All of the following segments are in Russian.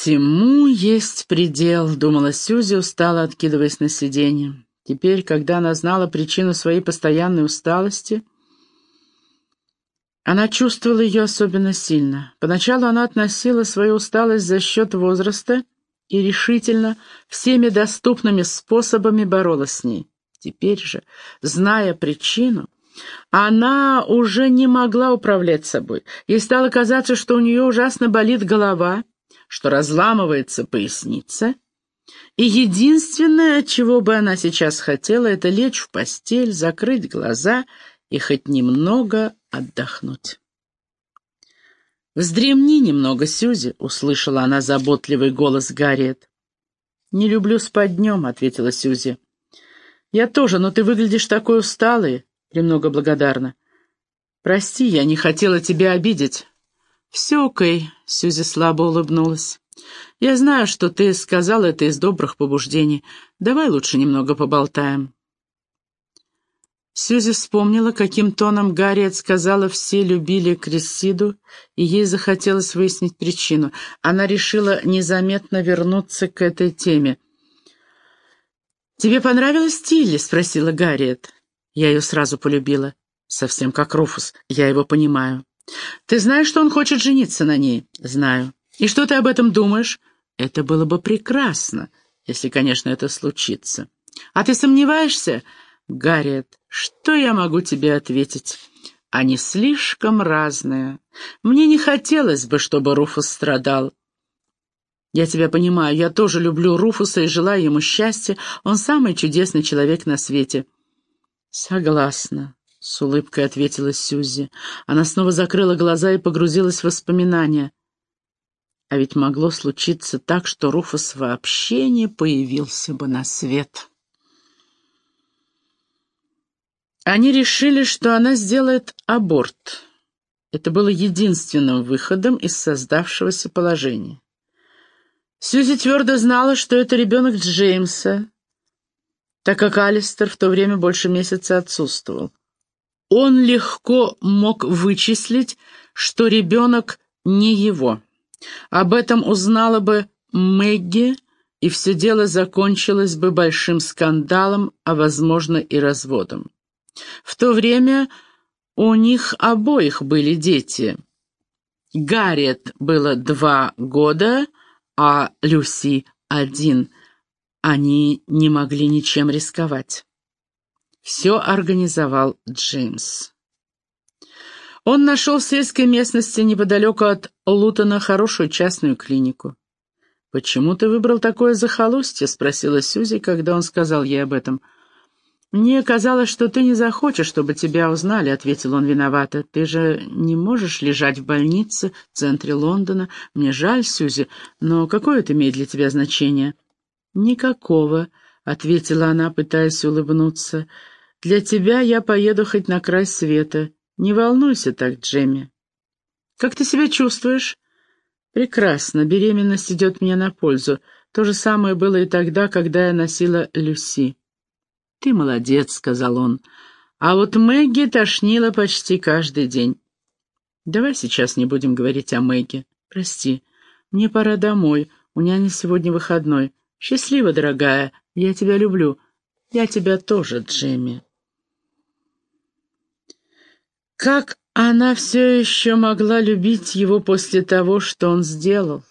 «Всему есть предел», — думала Сюзи, устало откидываясь на сиденье. Теперь, когда она знала причину своей постоянной усталости, она чувствовала ее особенно сильно. Поначалу она относила свою усталость за счет возраста и решительно всеми доступными способами боролась с ней. Теперь же, зная причину, она уже не могла управлять собой. Ей стало казаться, что у нее ужасно болит голова, что разламывается поясница, и единственное, чего бы она сейчас хотела, это лечь в постель, закрыть глаза и хоть немного отдохнуть. «Вздремни немного, Сюзи», — услышала она заботливый голос Гарриет. «Не люблю спать днем», — ответила Сюзи. «Я тоже, но ты выглядишь такой усталый», — премного благодарна. «Прости, я не хотела тебя обидеть». «Все окей», — Сюзи слабо улыбнулась. «Я знаю, что ты сказал это из добрых побуждений. Давай лучше немного поболтаем». Сюзи вспомнила, каким тоном Гарриет сказала «все любили Крессиду», и ей захотелось выяснить причину. Она решила незаметно вернуться к этой теме. «Тебе понравилась Тилли?» — спросила Гарриет. Я ее сразу полюбила. Совсем как Руфус, я его понимаю. «Ты знаешь, что он хочет жениться на ней?» «Знаю». «И что ты об этом думаешь?» «Это было бы прекрасно, если, конечно, это случится». «А ты сомневаешься?» «Гарриет, что я могу тебе ответить?» «Они слишком разные. Мне не хотелось бы, чтобы Руфус страдал. Я тебя понимаю, я тоже люблю Руфуса и желаю ему счастья. Он самый чудесный человек на свете». «Согласна», — с улыбкой ответила Сюзи. Она снова закрыла глаза и погрузилась в воспоминания. А ведь могло случиться так, что Руфус вообще не появился бы на свет. Они решили, что она сделает аборт. Это было единственным выходом из создавшегося положения. Сьюзи твердо знала, что это ребенок Джеймса, так как Алистер в то время больше месяца отсутствовал. Он легко мог вычислить, что ребенок не его. Об этом узнала бы Мэгги, и все дело закончилось бы большим скандалом, а, возможно, и разводом. В то время у них обоих были дети. Гарриет было два года, а Люси — один. Они не могли ничем рисковать. Все организовал Джеймс. Он нашел в сельской местности неподалеку от Лутона хорошую частную клинику. «Почему ты выбрал такое захолустье?» — спросила Сюзи, когда он сказал ей об этом. «Мне казалось, что ты не захочешь, чтобы тебя узнали», — ответил он виновато. «Ты же не можешь лежать в больнице в центре Лондона. Мне жаль, Сюзи, но какое это имеет для тебя значение?» «Никакого», — ответила она, пытаясь улыбнуться. «Для тебя я поеду хоть на край света. Не волнуйся так, Джемми». «Как ты себя чувствуешь?» «Прекрасно. Беременность идет мне на пользу. То же самое было и тогда, когда я носила Люси». «Ты молодец», — сказал он. «А вот Мэгги тошнила почти каждый день». «Давай сейчас не будем говорить о Мэгги. Прости, мне пора домой, у няни сегодня выходной. Счастливо, дорогая, я тебя люблю. Я тебя тоже, Джимми». Как она все еще могла любить его после того, что он сделал?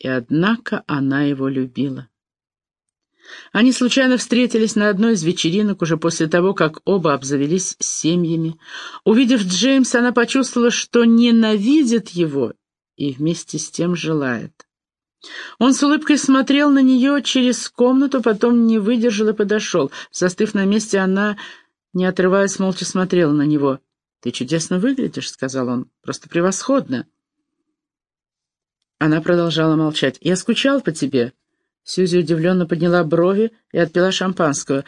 И однако она его любила. Они случайно встретились на одной из вечеринок уже после того, как оба обзавелись семьями. Увидев Джеймса, она почувствовала, что ненавидит его и вместе с тем желает. Он с улыбкой смотрел на нее через комнату, потом не выдержал и подошел. Застыв на месте, она, не отрываясь, молча смотрела на него. «Ты чудесно выглядишь», — сказал он, — «просто превосходно». Она продолжала молчать. «Я скучал по тебе», Сьюзи удивленно подняла брови и отпила шампанского.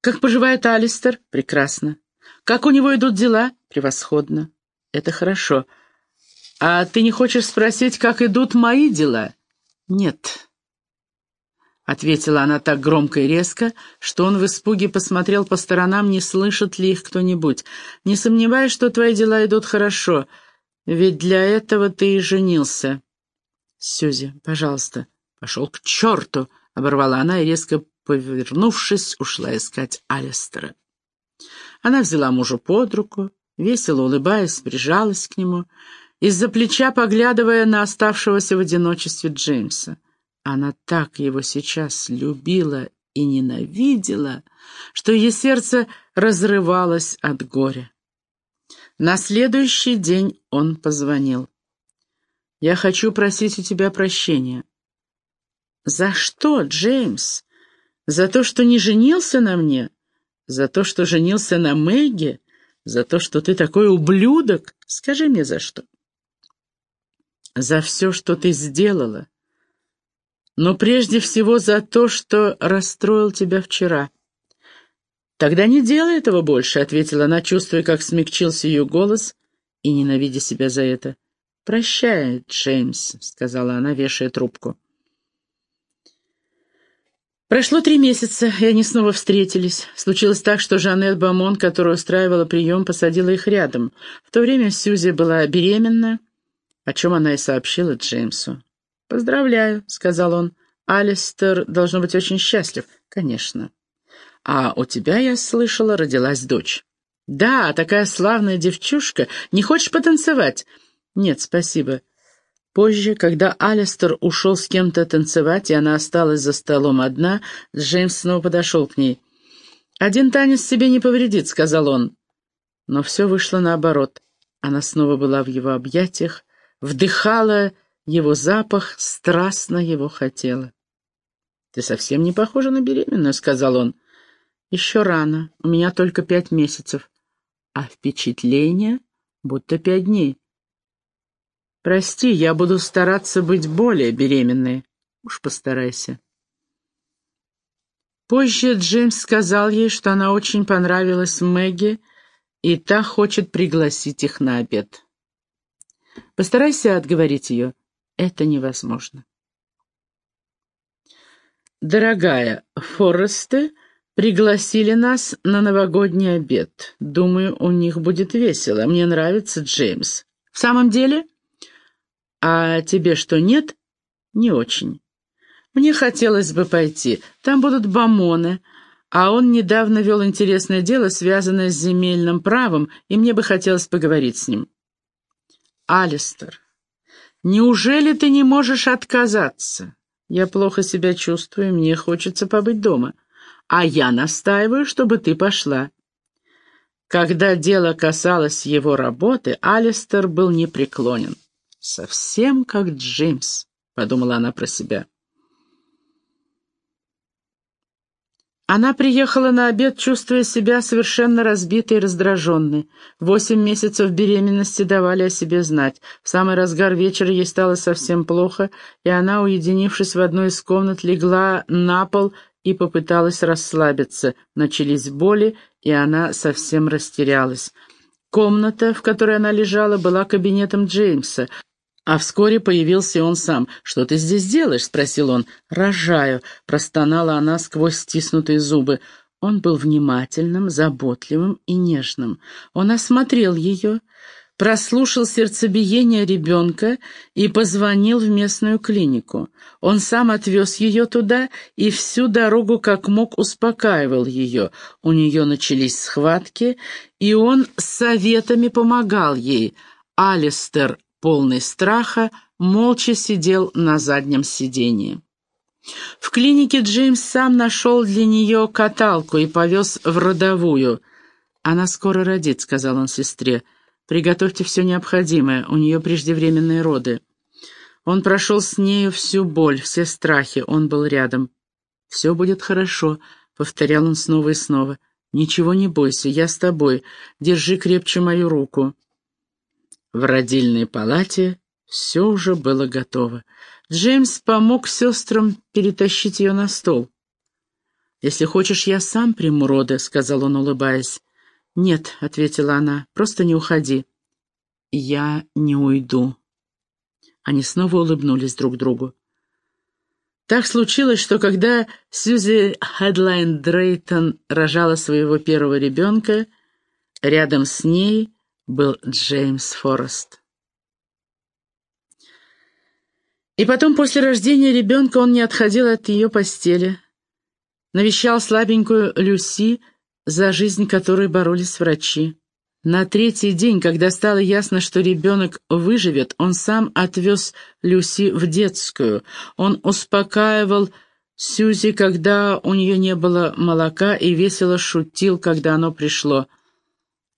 «Как поживает Алистер?» «Прекрасно». «Как у него идут дела?» «Превосходно». «Это хорошо. А ты не хочешь спросить, как идут мои дела?» «Нет». Ответила она так громко и резко, что он в испуге посмотрел по сторонам, не слышит ли их кто-нибудь. «Не сомневаюсь, что твои дела идут хорошо, ведь для этого ты и женился». Сюзи, пожалуйста». «Пошел к черту!» — оборвала она и, резко повернувшись, ушла искать Алистера. Она взяла мужа под руку, весело улыбаясь, прижалась к нему, из-за плеча поглядывая на оставшегося в одиночестве Джеймса. Она так его сейчас любила и ненавидела, что ее сердце разрывалось от горя. На следующий день он позвонил. «Я хочу просить у тебя прощения». «За что, Джеймс? За то, что не женился на мне? За то, что женился на Мэгги? За то, что ты такой ублюдок? Скажи мне, за что?» «За все, что ты сделала. Но прежде всего за то, что расстроил тебя вчера». «Тогда не делай этого больше», — ответила она, чувствуя, как смягчился ее голос и ненавидя себя за это. «Прощай, Джеймс», — сказала она, вешая трубку. Прошло три месяца, и они снова встретились. Случилось так, что Жанет Бамон, которая устраивала прием, посадила их рядом. В то время Сьюзи была беременна, о чем она и сообщила Джеймсу. «Поздравляю», — сказал он. «Алистер должно быть очень счастлив». «Конечно». А у тебя, я слышала, родилась дочь. Да, такая славная девчушка. Не хочешь потанцевать? Нет, спасибо. Позже, когда Алистер ушел с кем-то танцевать, и она осталась за столом одна, Джеймс снова подошел к ней. «Один танец себе не повредит», — сказал он. Но все вышло наоборот. Она снова была в его объятиях, вдыхала его запах, страстно его хотела. «Ты совсем не похожа на беременную», — сказал он. Еще рано, у меня только пять месяцев, а впечатление будто пять дней. Прости, я буду стараться быть более беременной. Уж постарайся. Позже Джеймс сказал ей, что она очень понравилась Мэгги, и та хочет пригласить их на обед. Постарайся отговорить ее. Это невозможно. Дорогая, Форесты Пригласили нас на новогодний обед. Думаю, у них будет весело. Мне нравится Джеймс. В самом деле? А тебе что, нет? Не очень. Мне хотелось бы пойти. Там будут бомоны, а он недавно вел интересное дело, связанное с земельным правом, и мне бы хотелось поговорить с ним. Алистер, неужели ты не можешь отказаться? Я плохо себя чувствую, мне хочется побыть дома а я настаиваю, чтобы ты пошла». Когда дело касалось его работы, Алистер был непреклонен. «Совсем как Джеймс», — подумала она про себя. Она приехала на обед, чувствуя себя совершенно разбитой и раздраженной. Восемь месяцев беременности давали о себе знать. В самый разгар вечера ей стало совсем плохо, и она, уединившись в одной из комнат, легла на пол и попыталась расслабиться. Начались боли, и она совсем растерялась. Комната, в которой она лежала, была кабинетом Джеймса, а вскоре появился он сам. «Что ты здесь делаешь?» — спросил он. «Рожаю», — простонала она сквозь стиснутые зубы. Он был внимательным, заботливым и нежным. Он осмотрел ее, прослушал сердцебиение ребенка и позвонил в местную клинику. Он сам отвез ее туда и всю дорогу как мог успокаивал ее. У нее начались схватки, и он советами помогал ей. Алистер, полный страха, молча сидел на заднем сидении. В клинике Джеймс сам нашел для нее каталку и повез в родовую. «Она скоро родит», — сказал он сестре. Приготовьте все необходимое, у нее преждевременные роды. Он прошел с нею всю боль, все страхи, он был рядом. «Все будет хорошо», — повторял он снова и снова. «Ничего не бойся, я с тобой. Держи крепче мою руку». В родильной палате все уже было готово. Джеймс помог сестрам перетащить ее на стол. «Если хочешь, я сам приму роды», — сказал он, улыбаясь. «Нет», — ответила она, — «просто не уходи». «Я не уйду». Они снова улыбнулись друг другу. Так случилось, что когда Сьюзи Хедлайн Дрейтон рожала своего первого ребенка, рядом с ней был Джеймс Форест. И потом, после рождения ребенка, он не отходил от ее постели. Навещал слабенькую Люси, за жизнь которой боролись врачи. На третий день, когда стало ясно, что ребенок выживет, он сам отвез Люси в детскую. Он успокаивал Сюзи, когда у нее не было молока, и весело шутил, когда оно пришло.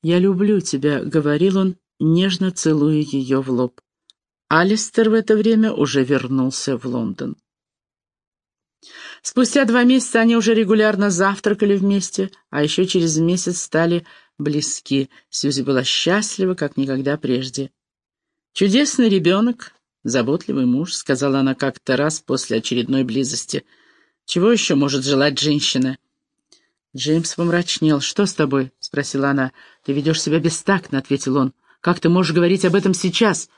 «Я люблю тебя», — говорил он, нежно целуя ее в лоб. Алистер в это время уже вернулся в Лондон. Спустя два месяца они уже регулярно завтракали вместе, а еще через месяц стали близки. Сьюзи была счастлива, как никогда прежде. «Чудесный ребенок, заботливый муж», — сказала она как-то раз после очередной близости. «Чего еще может желать женщина?» Джеймс помрачнел. «Что с тобой?» — спросила она. «Ты ведешь себя бестактно», — ответил он. «Как ты можешь говорить об этом сейчас?»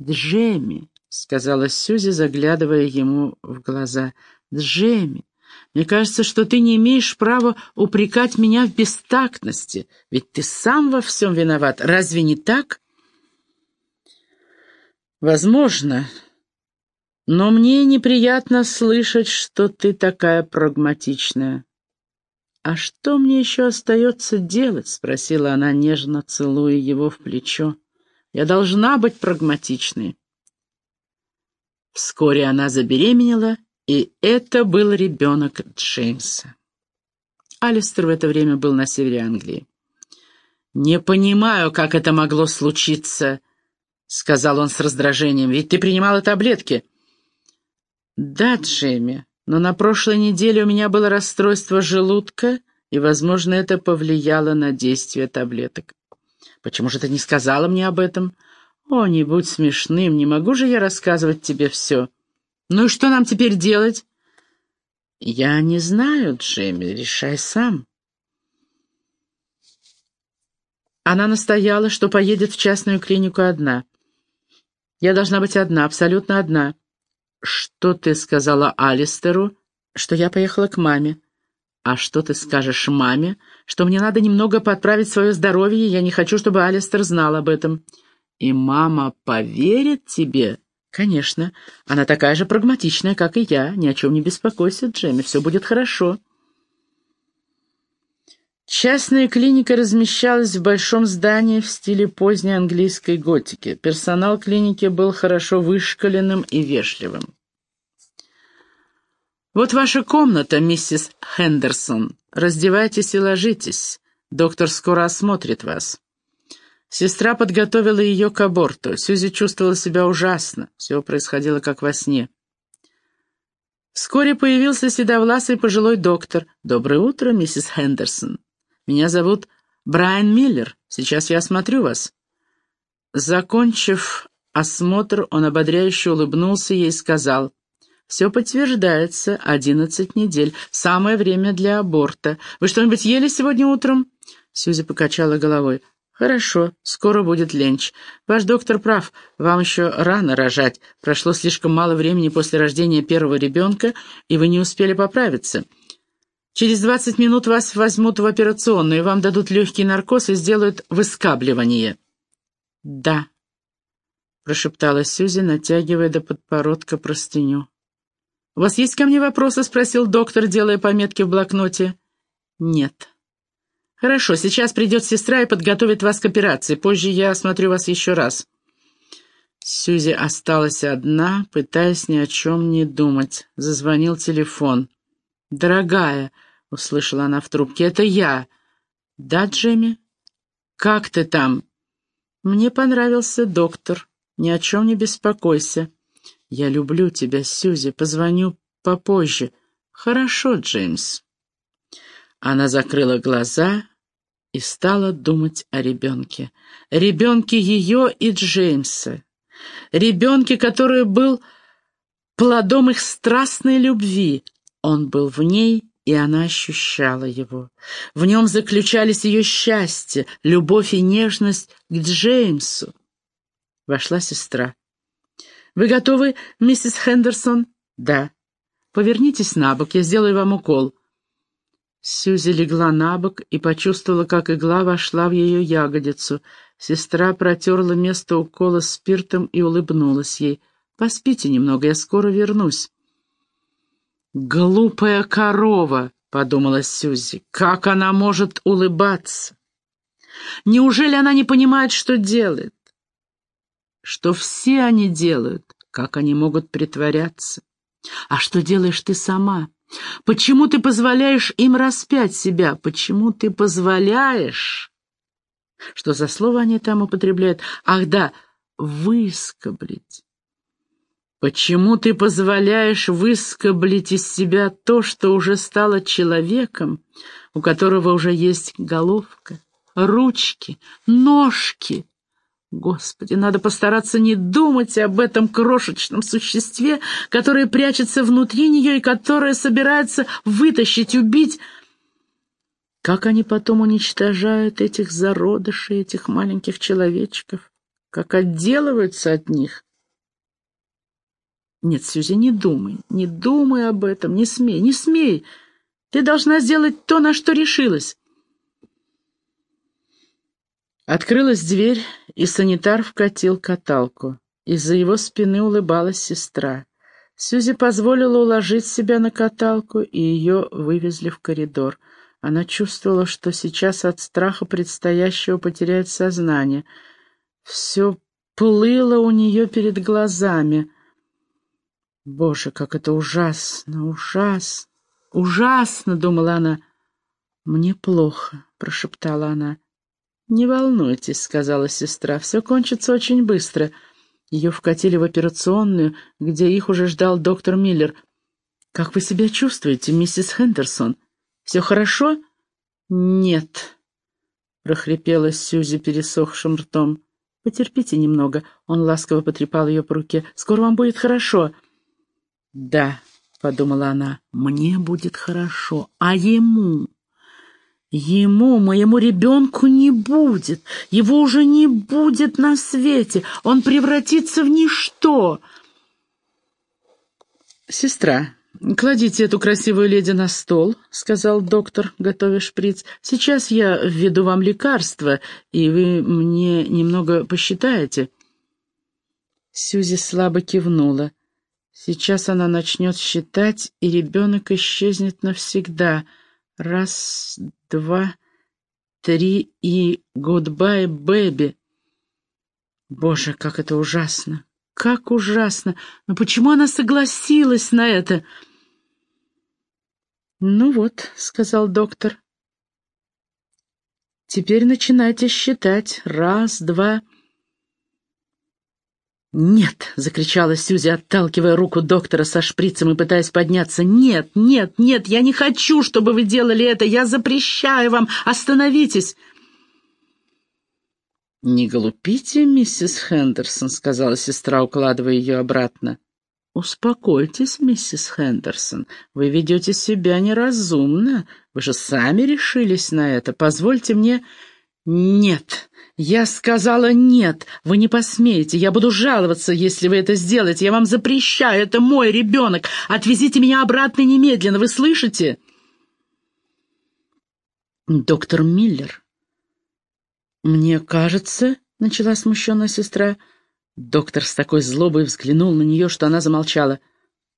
«Джемми», — сказала Сьюзи, заглядывая ему в глаза, — «Джемми, мне кажется, что ты не имеешь права упрекать меня в бестактности, ведь ты сам во всем виноват. Разве не так?» «Возможно, но мне неприятно слышать, что ты такая прагматичная». «А что мне еще остается делать?» — спросила она, нежно целуя его в плечо. Я должна быть прагматичной. Вскоре она забеременела, и это был ребенок Джеймса. Алистер в это время был на севере Англии. «Не понимаю, как это могло случиться», — сказал он с раздражением, — «ведь ты принимала таблетки». «Да, Джейми, но на прошлой неделе у меня было расстройство желудка, и, возможно, это повлияло на действие таблеток. Почему же ты не сказала мне об этом? О, не будь смешным, не могу же я рассказывать тебе все. Ну и что нам теперь делать? Я не знаю, Джейми, решай сам. Она настояла, что поедет в частную клинику одна. Я должна быть одна, абсолютно одна. Что ты сказала Алистеру? Что я поехала к маме. «А что ты скажешь маме? Что мне надо немного подправить свое здоровье, я не хочу, чтобы Алистер знал об этом». «И мама поверит тебе?» «Конечно. Она такая же прагматичная, как и я. Ни о чем не беспокойся, Джемми, все будет хорошо». Частная клиника размещалась в большом здании в стиле поздней английской готики. Персонал клиники был хорошо вышкаленным и вежливым. «Вот ваша комната, миссис Хендерсон. Раздевайтесь и ложитесь. Доктор скоро осмотрит вас». Сестра подготовила ее к аборту. Сьюзи чувствовала себя ужасно. Все происходило как во сне. Вскоре появился седовласый пожилой доктор. «Доброе утро, миссис Хендерсон. Меня зовут Брайан Миллер. Сейчас я осмотрю вас». Закончив осмотр, он ободряюще улыбнулся ей и сказал, «Все подтверждается. Одиннадцать недель. Самое время для аборта. Вы что-нибудь ели сегодня утром?» Сьюзи покачала головой. «Хорошо, скоро будет ленч. Ваш доктор прав, вам еще рано рожать. Прошло слишком мало времени после рождения первого ребенка, и вы не успели поправиться. Через двадцать минут вас возьмут в операционную, вам дадут легкий наркоз и сделают выскабливание». «Да», — прошептала Сьюзи, натягивая до подбородка простыню. «У вас есть ко мне вопросы?» — спросил доктор, делая пометки в блокноте. «Нет». «Хорошо, сейчас придет сестра и подготовит вас к операции. Позже я осмотрю вас еще раз». Сьюзи осталась одна, пытаясь ни о чем не думать. Зазвонил телефон. «Дорогая», — услышала она в трубке, — «это я». «Да, Джемми?» «Как ты там?» «Мне понравился доктор. Ни о чем не беспокойся». «Я люблю тебя, Сьюзи. Позвоню попозже». «Хорошо, Джеймс». Она закрыла глаза и стала думать о ребенке. Ребенке ее и Джеймса. Ребенке, который был плодом их страстной любви. Он был в ней, и она ощущала его. В нем заключались ее счастье, любовь и нежность к Джеймсу. Вошла сестра. «Вы готовы, миссис Хендерсон?» «Да». «Повернитесь на бок, я сделаю вам укол». Сьюзи легла на бок и почувствовала, как игла вошла в ее ягодицу. Сестра протерла место укола спиртом и улыбнулась ей. Поспите немного, я скоро вернусь». «Глупая корова», — подумала Сюзи, — «как она может улыбаться? Неужели она не понимает, что делает? Что все они делают, как они могут притворяться? А что делаешь ты сама? Почему ты позволяешь им распять себя? Почему ты позволяешь...» Что за слово они там употребляют? Ах да, выскоблить. Почему ты позволяешь выскоблить из себя то, что уже стало человеком, у которого уже есть головка, ручки, ножки? Господи, надо постараться не думать об этом крошечном существе, которое прячется внутри нее и которое собирается вытащить, убить. Как они потом уничтожают этих зародышей, этих маленьких человечков, как отделываются от них. Нет, Сьюзи, не думай, не думай об этом, не смей, не смей. Ты должна сделать то, на что решилась. Открылась дверь, и санитар вкатил каталку. Из-за его спины улыбалась сестра. Сьюзи позволила уложить себя на каталку, и ее вывезли в коридор. Она чувствовала, что сейчас от страха предстоящего потеряет сознание. Все плыло у нее перед глазами — Боже, как это ужасно, ужасно, ужасно, думала она. Мне плохо, прошептала она. Не волнуйтесь, сказала сестра, все кончится очень быстро. Ее вкатили в операционную, где их уже ждал доктор Миллер. «Как вы себя чувствуете, миссис Хендерсон? Все хорошо?» «Нет», — прохрипела Сьюзи пересохшим ртом. «Потерпите немного», — он ласково потрепал ее по руке. «Скоро вам будет хорошо». «Да», — подумала она, — «мне будет хорошо, а ему...» Ему, моему ребенку, не будет. Его уже не будет на свете. Он превратится в ничто. «Сестра, кладите эту красивую леди на стол», — сказал доктор, готовя шприц. «Сейчас я введу вам лекарство, и вы мне немного посчитаете». Сюзи слабо кивнула. Сейчас она начнет считать, и ребенок исчезнет навсегда. Раз, два, три и «Goodbye, baby». Боже, как это ужасно! Как ужасно! Но почему она согласилась на это? «Ну вот», — сказал доктор. «Теперь начинайте считать. Раз, два...» «Нет!» — закричала Сюзи, отталкивая руку доктора со шприцем и пытаясь подняться. «Нет, нет, нет! Я не хочу, чтобы вы делали это! Я запрещаю вам! Остановитесь!» «Не глупите, миссис Хендерсон», — сказала сестра, укладывая ее обратно. «Успокойтесь, миссис Хендерсон. Вы ведете себя неразумно. Вы же сами решились на это. Позвольте мне...» «Нет!» «Я сказала нет, вы не посмеете, я буду жаловаться, если вы это сделаете, я вам запрещаю, это мой ребенок, отвезите меня обратно немедленно, вы слышите?» «Доктор Миллер». «Мне кажется», — начала смущенная сестра. Доктор с такой злобой взглянул на нее, что она замолчала.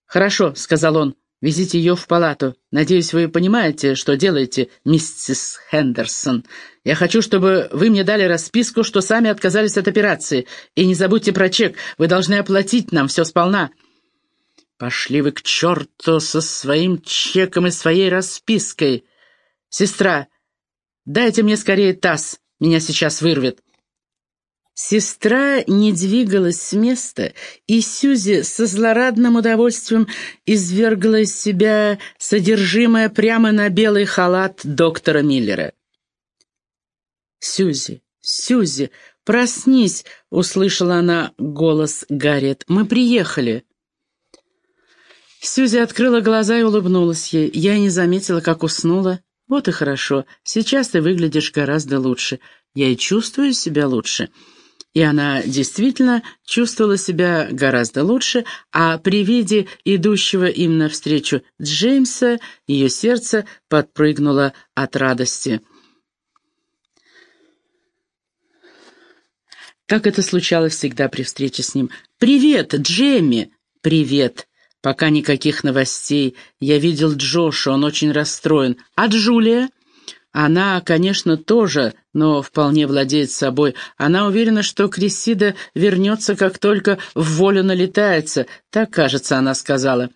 «Хорошо», — сказал он, Везите ее в палату. Надеюсь, вы понимаете, что делаете, миссис Хендерсон. Я хочу, чтобы вы мне дали расписку, что сами отказались от операции. И не забудьте про чек. Вы должны оплатить нам все сполна». «Пошли вы к черту со своим чеком и своей распиской. Сестра, дайте мне скорее таз. Меня сейчас вырвет». Сестра не двигалась с места, и Сюзи со злорадным удовольствием извергла из себя содержимое прямо на белый халат доктора Миллера. «Сюзи, Сюзи, проснись!» — услышала она голос Гарриет. «Мы приехали!» Сюзи открыла глаза и улыбнулась ей. Я не заметила, как уснула. «Вот и хорошо. Сейчас ты выглядишь гораздо лучше. Я и чувствую себя лучше». И она действительно чувствовала себя гораздо лучше, а при виде идущего им навстречу Джеймса ее сердце подпрыгнуло от радости. как это случалось всегда при встрече с ним. «Привет, Джемми!» «Привет!» «Пока никаких новостей. Я видел Джоша, он очень расстроен. А Джулия?» Она, конечно, тоже, но вполне владеет собой. Она уверена, что Крессида вернется, как только в волю налетается. Так, кажется, она сказала.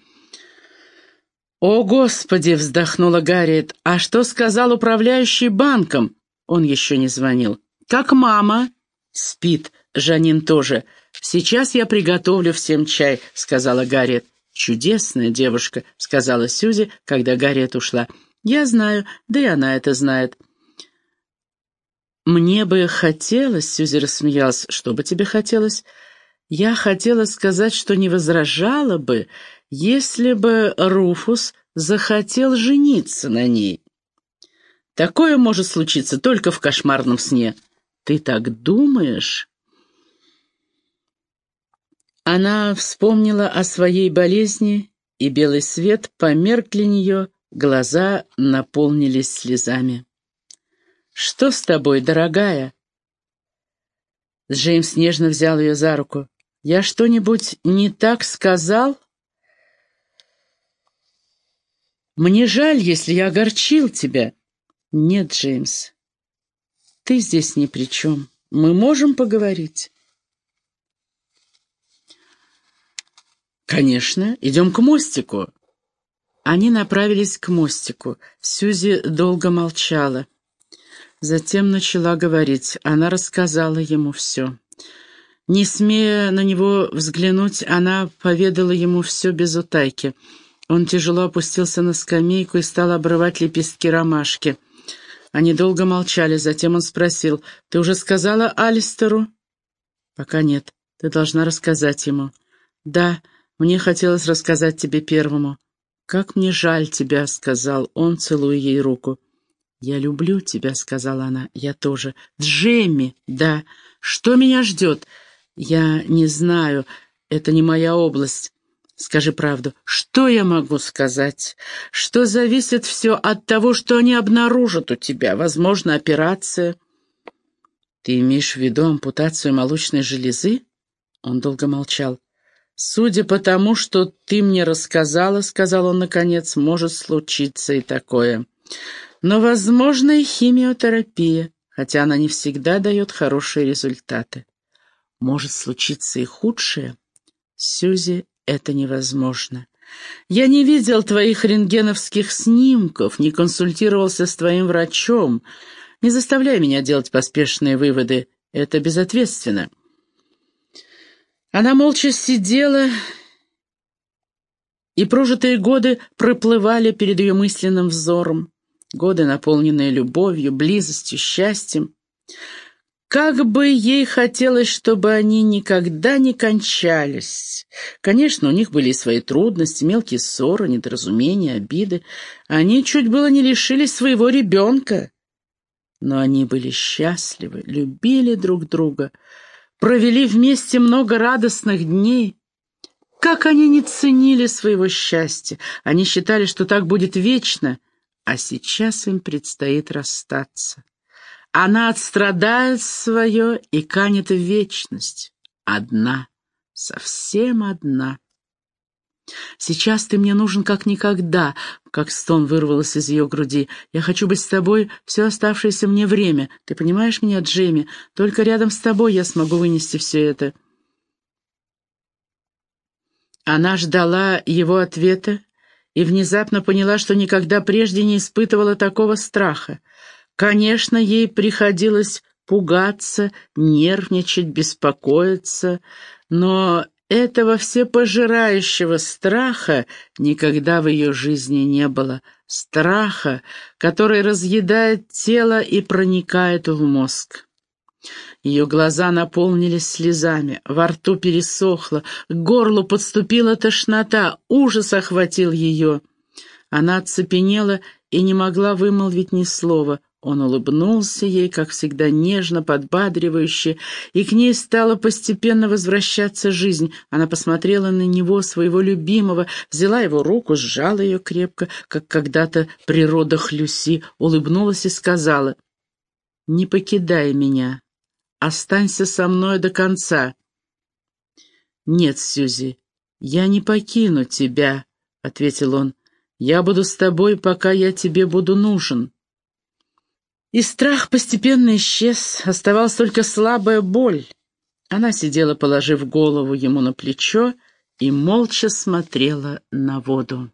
«О, Господи!» — вздохнула Гарриет. «А что сказал управляющий банком?» Он еще не звонил. «Как мама?» «Спит. Жанин тоже. Сейчас я приготовлю всем чай», — сказала Гарриет. «Чудесная девушка», — сказала Сюзи, когда Гарриет ушла. «Я знаю, да и она это знает». «Мне бы хотелось», — Сюзи рассмеялась, — «что бы тебе хотелось?» «Я хотела сказать, что не возражала бы, если бы Руфус захотел жениться на ней. Такое может случиться только в кошмарном сне. Ты так думаешь?» Она вспомнила о своей болезни, и белый свет померк для нее, глаза наполнились слезами. «Что с тобой, дорогая?» Джеймс нежно взял ее за руку. «Я что-нибудь не так сказал?» «Мне жаль, если я огорчил тебя». «Нет, Джеймс, ты здесь ни при чем. Мы можем поговорить?» «Конечно, идем к мостику». Они направились к мостику. Сьюзи долго молчала. Затем начала говорить. Она рассказала ему все. Не смея на него взглянуть, она поведала ему все без утайки. Он тяжело опустился на скамейку и стал обрывать лепестки ромашки. Они долго молчали, затем он спросил, «Ты уже сказала Алистеру?» «Пока нет. Ты должна рассказать ему». «Да, мне хотелось рассказать тебе первому». «Как мне жаль тебя», — сказал он, целуя ей руку. «Я люблю тебя», — сказала она. «Я тоже». «Джемми!» «Да. Что меня ждет?» «Я не знаю. Это не моя область. Скажи правду, что я могу сказать? Что зависит все от того, что они обнаружат у тебя? Возможно, операция. Ты имеешь в виду ампутацию молочной железы? Он долго молчал. Судя по тому, что ты мне рассказала, сказал он наконец, может случиться и такое. Но возможно и химиотерапия, хотя она не всегда дает хорошие результаты. Может случиться и худшее. Сюзи это невозможно. Я не видел твоих рентгеновских снимков, не консультировался с твоим врачом. Не заставляй меня делать поспешные выводы. Это безответственно. Она молча сидела, и прожитые годы проплывали перед ее мысленным взором. Годы, наполненные любовью, близостью, счастьем. Как бы ей хотелось, чтобы они никогда не кончались. Конечно, у них были и свои трудности, мелкие ссоры, недоразумения, обиды. Они чуть было не лишились своего ребенка. Но они были счастливы, любили друг друга, провели вместе много радостных дней. Как они не ценили своего счастья! Они считали, что так будет вечно, а сейчас им предстоит расстаться. Она отстрадает свое и канет в вечность. Одна, совсем одна. «Сейчас ты мне нужен как никогда», — как стон вырвалось из ее груди. «Я хочу быть с тобой все оставшееся мне время. Ты понимаешь меня, Джейми? Только рядом с тобой я смогу вынести все это». Она ждала его ответа и внезапно поняла, что никогда прежде не испытывала такого страха. Конечно, ей приходилось пугаться, нервничать, беспокоиться, но этого всепожирающего страха никогда в ее жизни не было. Страха, который разъедает тело и проникает в мозг. Ее глаза наполнились слезами, во рту пересохло, к горлу подступила тошнота, ужас охватил ее. Она оцепенела и не могла вымолвить ни слова. Он улыбнулся ей, как всегда, нежно, подбадривающе, и к ней стала постепенно возвращаться жизнь. Она посмотрела на него, своего любимого, взяла его руку, сжала ее крепко, как когда-то при родах Люси, улыбнулась и сказала, «Не покидай меня, Останься со мной до конца». «Нет, Сьюзи, я не покину тебя», — ответил он. «Я буду с тобой, пока я тебе буду нужен». И страх постепенно исчез, оставалась только слабая боль. Она сидела, положив голову ему на плечо, и молча смотрела на воду.